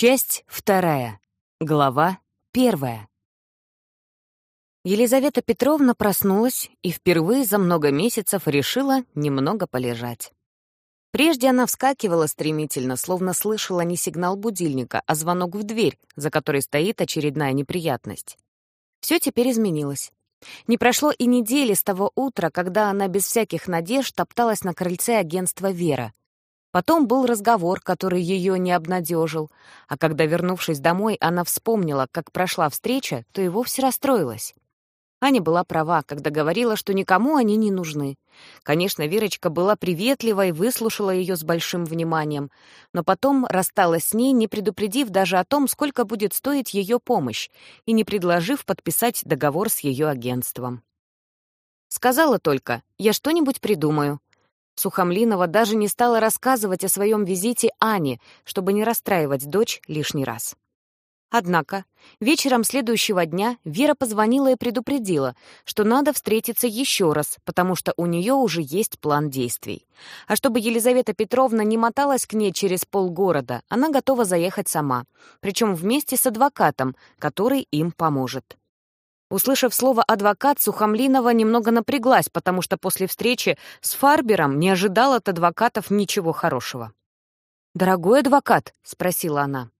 Часть вторая. Глава первая. Елизавета Петровна проснулась и впервые за много месяцев решила немного полежать. Прежде она вскакивала стремительно, словно слышала не сигнал будильника, а звонок в дверь, за которой стоит очередная неприятность. Все теперь изменилось. Не прошло и недели с того утра, когда она без всяких надежд топталась на крыльце агентства «Вера», Потом был разговор, который ее не обнадежил, а когда, вернувшись домой, она вспомнила, как прошла встреча, то и вовсе расстроилась. Аня была права, когда говорила, что никому они не нужны. Конечно, Верочка была приветлива и выслушала ее с большим вниманием, но потом рассталась с ней, не предупредив даже о том, сколько будет стоить ее помощь, и не предложив подписать договор с ее агентством. Сказала только «Я что-нибудь придумаю», Сухомлинова даже не стала рассказывать о своем визите Ане, чтобы не расстраивать дочь лишний раз. Однако вечером следующего дня Вера позвонила и предупредила, что надо встретиться еще раз, потому что у нее уже есть план действий. А чтобы Елизавета Петровна не моталась к ней через полгорода, она готова заехать сама, причем вместе с адвокатом, который им поможет. Услышав слово «адвокат», Сухомлинова немного напряглась, потому что после встречи с Фарбером не ожидала от адвокатов ничего хорошего. «Дорогой адвокат?» — спросила она.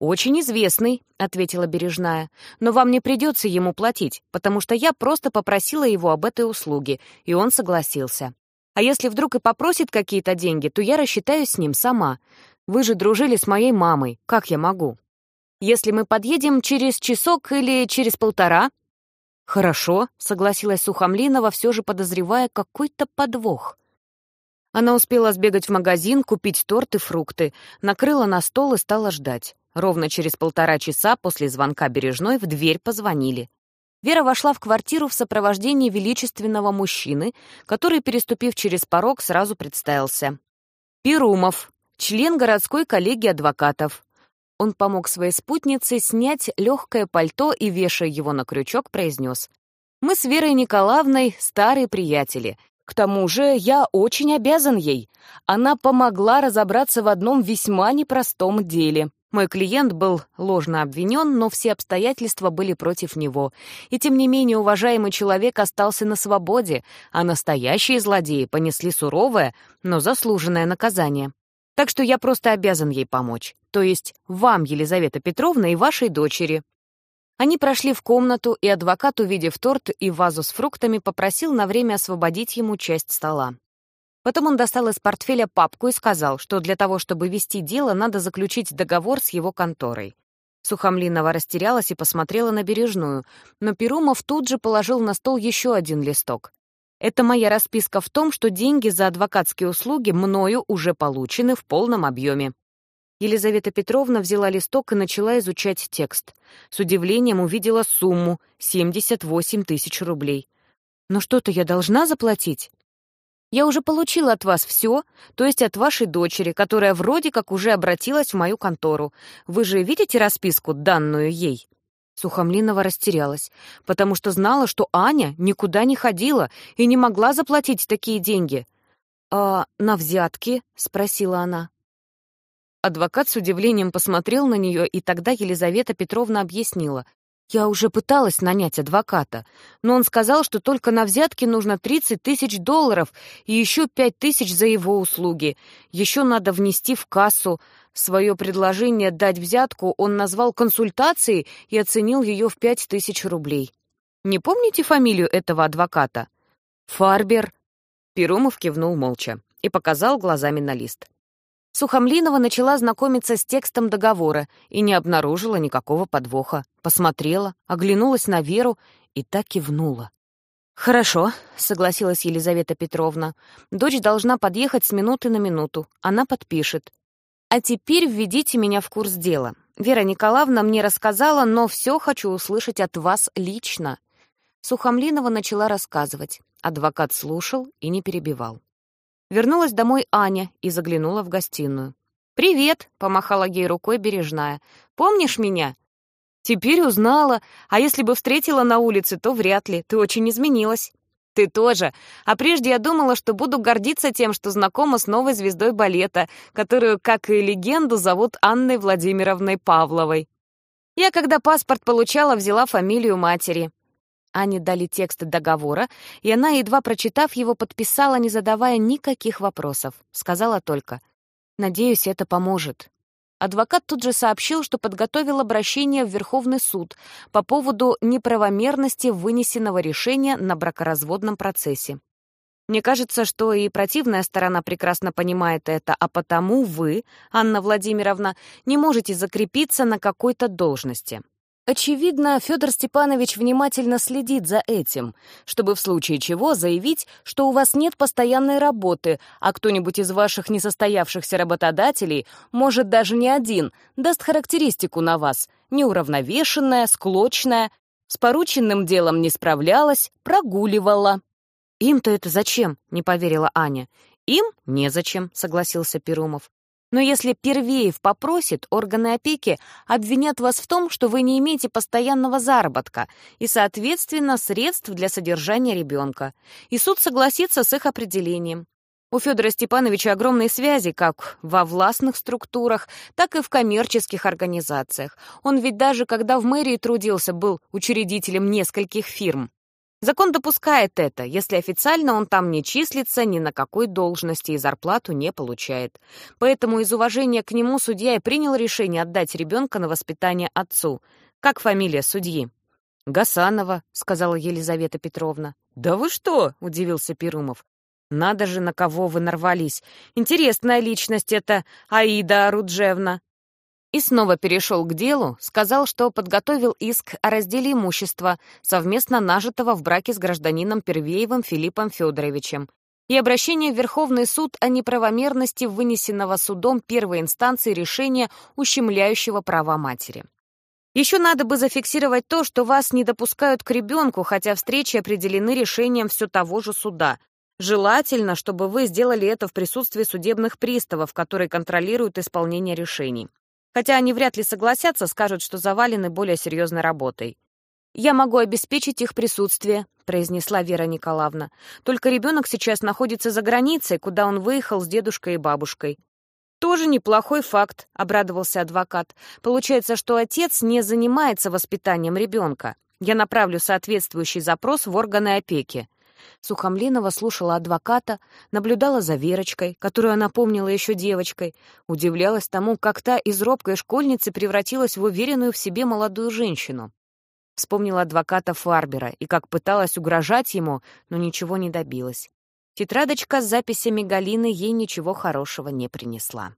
«Очень известный», — ответила Бережная, «но вам не придется ему платить, потому что я просто попросила его об этой услуге, и он согласился. А если вдруг и попросит какие-то деньги, то я рассчитаюсь с ним сама. Вы же дружили с моей мамой, как я могу? Если мы подъедем через часок или через полтора, «Хорошо», — согласилась Сухомлинова, все же подозревая какой-то подвох. Она успела сбегать в магазин, купить торт и фрукты, накрыла на стол и стала ждать. Ровно через полтора часа после звонка Бережной в дверь позвонили. Вера вошла в квартиру в сопровождении величественного мужчины, который, переступив через порог, сразу представился. «Перумов, член городской коллегии адвокатов. Он помог своей спутнице снять легкое пальто и, вешая его на крючок, произнес. «Мы с Верой Николаевной старые приятели. К тому же я очень обязан ей. Она помогла разобраться в одном весьма непростом деле». Мой клиент был ложно обвинен, но все обстоятельства были против него. И тем не менее уважаемый человек остался на свободе, а настоящие злодеи понесли суровое, но заслуженное наказание. Так что я просто обязан ей помочь. То есть вам, Елизавета Петровна, и вашей дочери». Они прошли в комнату, и адвокат, увидев торт и вазу с фруктами, попросил на время освободить ему часть стола. Потом он достал из портфеля папку и сказал, что для того, чтобы вести дело, надо заключить договор с его конторой. Сухомлинова растерялась и посмотрела на Бережную, но Перумов тут же положил на стол еще один листок. Это моя расписка в том, что деньги за адвокатские услуги мною уже получены в полном объеме. Елизавета Петровна взяла листок и начала изучать текст. С удивлением увидела сумму — 78 тысяч рублей. «Но что-то я должна заплатить?» «Я уже получила от вас все, то есть от вашей дочери, которая вроде как уже обратилась в мою контору. Вы же видите расписку, данную ей?» Сухомлинова растерялась, потому что знала, что Аня никуда не ходила и не могла заплатить такие деньги. «А на взятки?» — спросила она. Адвокат с удивлением посмотрел на нее, и тогда Елизавета Петровна объяснила. «Я уже пыталась нанять адвоката, но он сказал, что только на взятки нужно 30 тысяч долларов и еще 5 тысяч за его услуги. Еще надо внести в кассу. Свое предложение дать взятку он назвал консультацией и оценил ее в пять тысяч рублей. Не помните фамилию этого адвоката? Фарбер. Перумов кивнул молча и показал глазами на лист. Сухомлинова начала знакомиться с текстом договора и не обнаружила никакого подвоха. Посмотрела, оглянулась на Веру и так кивнула. «Хорошо», — согласилась Елизавета Петровна. «Дочь должна подъехать с минуты на минуту. Она подпишет. А теперь введите меня в курс дела. Вера Николаевна мне рассказала, но все хочу услышать от вас лично. Сухомлинова начала рассказывать. Адвокат слушал и не перебивал. Вернулась домой Аня и заглянула в гостиную. «Привет!» — помахала ей рукой бережная. «Помнишь меня?» «Теперь узнала. А если бы встретила на улице, то вряд ли. Ты очень изменилась». «Ты тоже. А прежде я думала, что буду гордиться тем, что знакома с новой звездой балета, которую, как и легенду, зовут Анной Владимировной Павловой. Я, когда паспорт получала, взяла фамилию матери». Ане дали текст договора, и она, едва прочитав его, подписала, не задавая никаких вопросов. Сказала только «Надеюсь, это поможет». Адвокат тут же сообщил, что подготовил обращение в Верховный суд по поводу неправомерности вынесенного решения на бракоразводном процессе. Мне кажется, что и противная сторона прекрасно понимает это, а потому вы, Анна Владимировна, не можете закрепиться на какой-то должности. Очевидно, Федор Степанович внимательно следит за этим, чтобы в случае чего заявить, что у вас нет постоянной работы, а кто-нибудь из ваших несостоявшихся работодателей, может даже не один, даст характеристику на вас, неуравновешенная, склочная, с порученным делом не справлялась, прогуливала. «Им-то это зачем?» — не поверила Аня. «Им незачем», — согласился Перумов. Но если Первеев попросит, органы опеки обвинят вас в том, что вы не имеете постоянного заработка и, соответственно, средств для содержания ребенка. И суд согласится с их определением. У Федора Степановича огромные связи как во властных структурах, так и в коммерческих организациях. Он ведь даже когда в мэрии трудился, был учредителем нескольких фирм. Закон допускает это, если официально он там не числится, ни на какой должности и зарплату не получает. Поэтому из уважения к нему судья и принял решение отдать ребенка на воспитание отцу. Как фамилия судьи? «Гасанова», — сказала Елизавета Петровна. «Да вы что?» — удивился Перумов. «Надо же, на кого вы нарвались. Интересная личность это Аида Аруджевна. И снова перешел к делу, сказал, что подготовил иск о разделе имущества, совместно нажитого в браке с гражданином Первеевым Филиппом Федоровичем, и обращение в Верховный суд о неправомерности вынесенного судом первой инстанции решения, ущемляющего права матери. Еще надо бы зафиксировать то, что вас не допускают к ребенку, хотя встречи определены решением все того же суда. Желательно, чтобы вы сделали это в присутствии судебных приставов, которые контролируют исполнение решений. Хотя они вряд ли согласятся, скажут, что завалены более серьезной работой. «Я могу обеспечить их присутствие», — произнесла Вера Николаевна. «Только ребенок сейчас находится за границей, куда он выехал с дедушкой и бабушкой». «Тоже неплохой факт», — обрадовался адвокат. «Получается, что отец не занимается воспитанием ребенка. Я направлю соответствующий запрос в органы опеки. Сухомлинова слушала адвоката, наблюдала за Верочкой, которую она помнила еще девочкой, удивлялась тому, как та из робкой школьницы превратилась в уверенную в себе молодую женщину. Вспомнила адвоката Фарбера и как пыталась угрожать ему, но ничего не добилась. Тетрадочка с записями Галины ей ничего хорошего не принесла.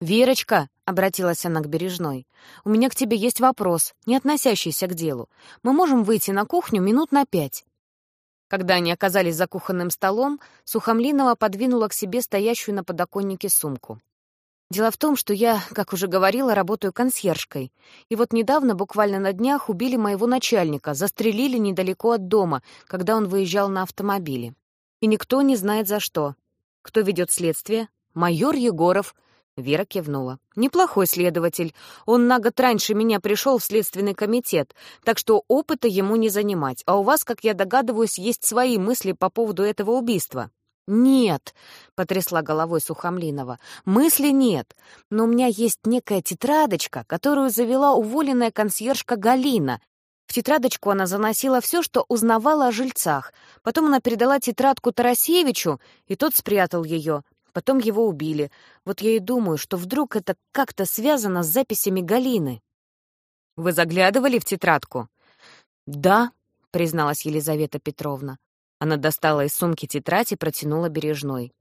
«Верочка», — обратилась она к Бережной, — «у меня к тебе есть вопрос, не относящийся к делу. Мы можем выйти на кухню минут на пять?» Когда они оказались за кухонным столом, Сухомлинова подвинула к себе стоящую на подоконнике сумку. Дело в том, что я, как уже говорила, работаю консьержкой. И вот недавно, буквально на днях, убили моего начальника, застрелили недалеко от дома, когда он выезжал на автомобиле. И никто не знает за что. Кто ведет следствие? Майор Егоров, Вера кивнула. «Неплохой следователь. Он на год раньше меня пришел в Следственный комитет, так что опыта ему не занимать. А у вас, как я догадываюсь, есть свои мысли по поводу этого убийства». «Нет», — потрясла головой Сухомлинова, — «мысли нет. Но у меня есть некая тетрадочка, которую завела уволенная консьержка Галина. В тетрадочку она заносила все, что узнавала о жильцах. Потом она передала тетрадку Тарасевичу, и тот спрятал ее. Потом его убили. Вот я и думаю, что вдруг это как-то связано с записями Галины. «Вы заглядывали в тетрадку?» «Да», — призналась Елизавета Петровна. Она достала из сумки тетрадь и протянула бережной.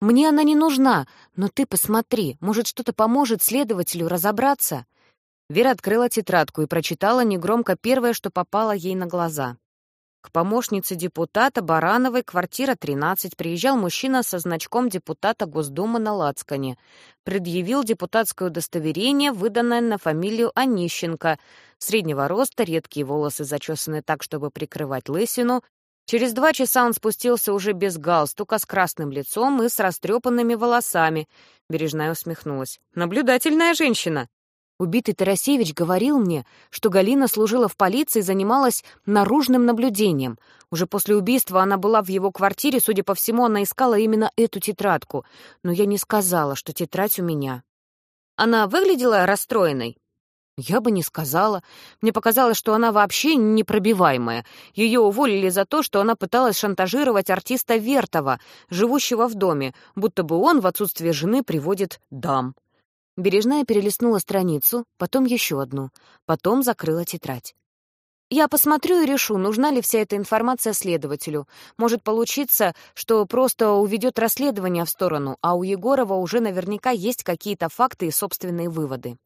«Мне она не нужна, но ты посмотри, может, что-то поможет следователю разобраться?» Вера открыла тетрадку и прочитала негромко первое, что попало ей на глаза. К помощнице депутата Барановой, квартира 13, приезжал мужчина со значком депутата Госдумы на Лацкане. Предъявил депутатское удостоверение, выданное на фамилию Онищенко. Среднего роста, редкие волосы зачесаны так, чтобы прикрывать лысину. Через два часа он спустился уже без галстука, с красным лицом и с растрепанными волосами. Бережная усмехнулась. «Наблюдательная женщина!» Убитый Тарасевич говорил мне, что Галина служила в полиции и занималась наружным наблюдением. Уже после убийства она была в его квартире, судя по всему, она искала именно эту тетрадку. Но я не сказала, что тетрадь у меня. Она выглядела расстроенной? Я бы не сказала. Мне показалось, что она вообще непробиваемая. Ее уволили за то, что она пыталась шантажировать артиста Вертова, живущего в доме, будто бы он в отсутствие жены приводит дам. Бережная перелистнула страницу, потом еще одну, потом закрыла тетрадь. «Я посмотрю и решу, нужна ли вся эта информация следователю. Может получиться, что просто уведет расследование в сторону, а у Егорова уже наверняка есть какие-то факты и собственные выводы».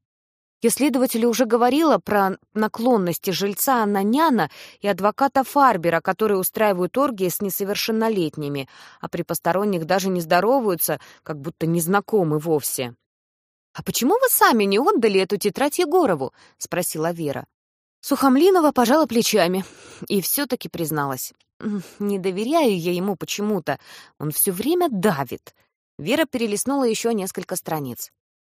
Я следователю уже говорила про наклонности жильца Ананяна и адвоката Фарбера, которые устраивают оргии с несовершеннолетними, а при посторонних даже не здороваются, как будто незнакомы вовсе. «А почему вы сами не отдали эту тетрадь Егорову?» — спросила Вера. Сухомлинова пожала плечами и все-таки призналась. «Не доверяю я ему почему-то. Он все время давит». Вера перелистнула еще несколько страниц.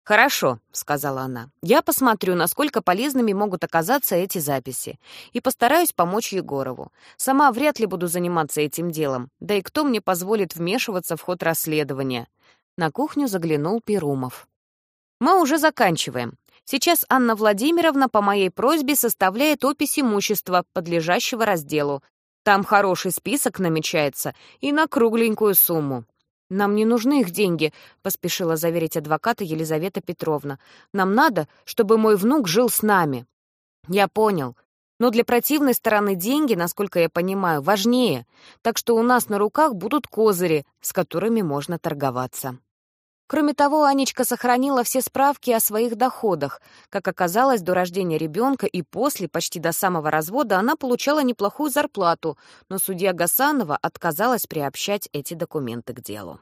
«Хорошо», — сказала она. «Я посмотрю, насколько полезными могут оказаться эти записи, и постараюсь помочь Егорову. Сама вряд ли буду заниматься этим делом, да и кто мне позволит вмешиваться в ход расследования?» На кухню заглянул Перумов. Мы уже заканчиваем. Сейчас Анна Владимировна по моей просьбе составляет опись имущества, подлежащего разделу. Там хороший список намечается и на кругленькую сумму. «Нам не нужны их деньги», — поспешила заверить адвоката Елизавета Петровна. «Нам надо, чтобы мой внук жил с нами». «Я понял. Но для противной стороны деньги, насколько я понимаю, важнее. Так что у нас на руках будут козыри, с которыми можно торговаться». Кроме того, Анечка сохранила все справки о своих доходах. Как оказалось, до рождения ребенка и после, почти до самого развода, она получала неплохую зарплату, но судья Гасанова отказалась приобщать эти документы к делу.